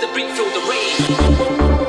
the beat, feel the rain.